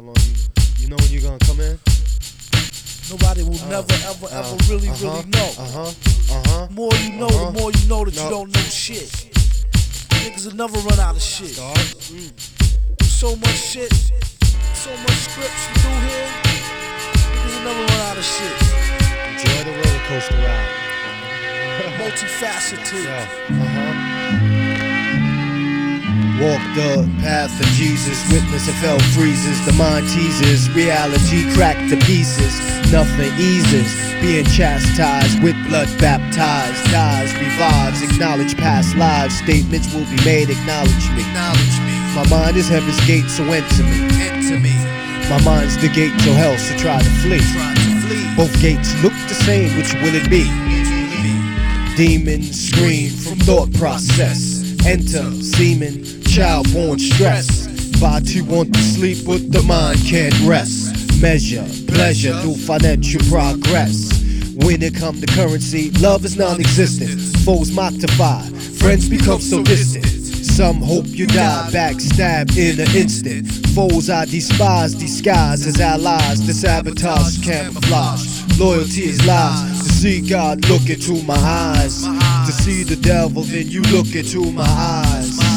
How long you, you know when you're gonna come in? Nobody will Uh, never, ever, uh, ever really, uh-huh, really know. Uh-huh. Uh-huh. More you know, Uh-huh. the more you know that No. you don't know shit. Niggas will never run out of shit. Mm. So much shit, so much scripts to do here. Niggas will never run out of shit. Enjoy the roller coaster ride. Multifaceted. Yeah. Uh-huh. Walk the path of Jesus, witness of hell freezes, the mind teases, reality cracked to pieces, nothing eases, being chastised with blood baptized, dies, revives, acknowledge past lives, statements will be made, acknowledge me. Acknowledge me, My mind is heaven's gate, so enter me. enter me, My mind's the gate to hell, so try to flee. try to flee. Both gates look the same, which will it be? Demons scream from thought process. Enter semen, child born stressed. Body want to sleep, but the mind can't rest. Measure pleasure through financial progress. When it come to currency, love is non-existent. Foes mock to fight, friends become so distant. Some hope you die, backstab in an instant. Foes I despise, disguise as allies. The sabotage, camouflage. Loyalty is lies. To see God look into my eyes. To see the devil, then you look into my eyes.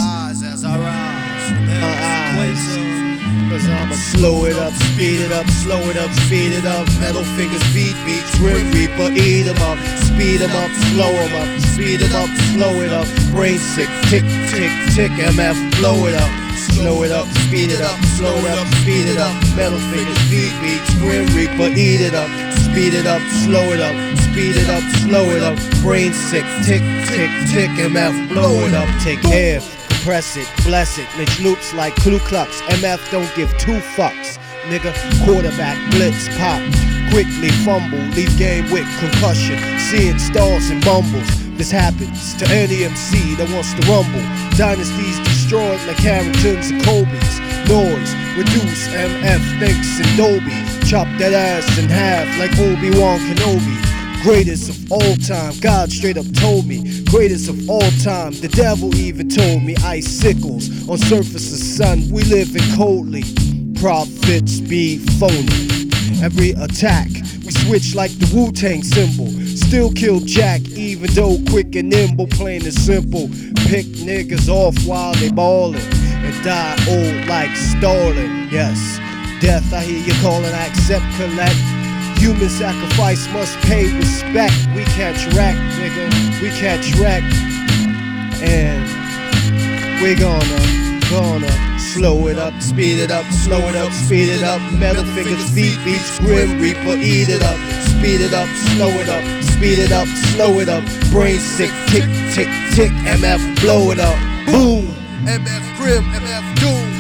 Cause I'ma slow it up, speed it up, slow it up, speed it up. Metal fingers, beat beats, grim reaper, eat 'em up. Speed 'em up, slow 'em up, speed 'em up, slow it up. Brain sick, tick, tick, tick, MF, blow it up. Slow it up, speed it up, slow it up, speed it up. Metal fingers, beat beats, grim reaper, eat it up. Speed it up, slow it up, speed it up, slow it up. Brain sick, tick, tick, tick, MF, blow it up. Take care. Press it, bless it, lynch loops like Ku Klux. MF don't give two fucks. Nigga, quarterback, blitz, pop. Quickly fumble, leave game with concussion. Seeing stars and mumbles. This happens to any MC that wants to rumble. Dynasties destroyed like Carringtons and Colby's. Noise, reduce, MF thinks and Dolby. Chop that ass in half like Obi-Wan Kenobi. Greatest of all time, God straight up told me. Greatest of all time, the devil even told me. Icicles on surface of sun, we live in coldly. Prophets be phony. Every attack, we switch like the Wu Tang symbol. Still kill Jack, even though quick and nimble, plain and simple. Pick niggas off while they ballin' and die old like Stalin. Yes, death, I hear you calling, I accept, collect. Human sacrifice must pay respect. We catch wreck, nigga. We catch wreck. And we gonna, gonna slow it up, speed it up, slow it up, speed it up. Metal fingers, feet beats, grim reaper, eat it up. Speed it up, slow it up, speed it up, slow it up. Brain sick, tick, tick, tick, MF, blow it up. Boom. MF Grimm, MF Doom.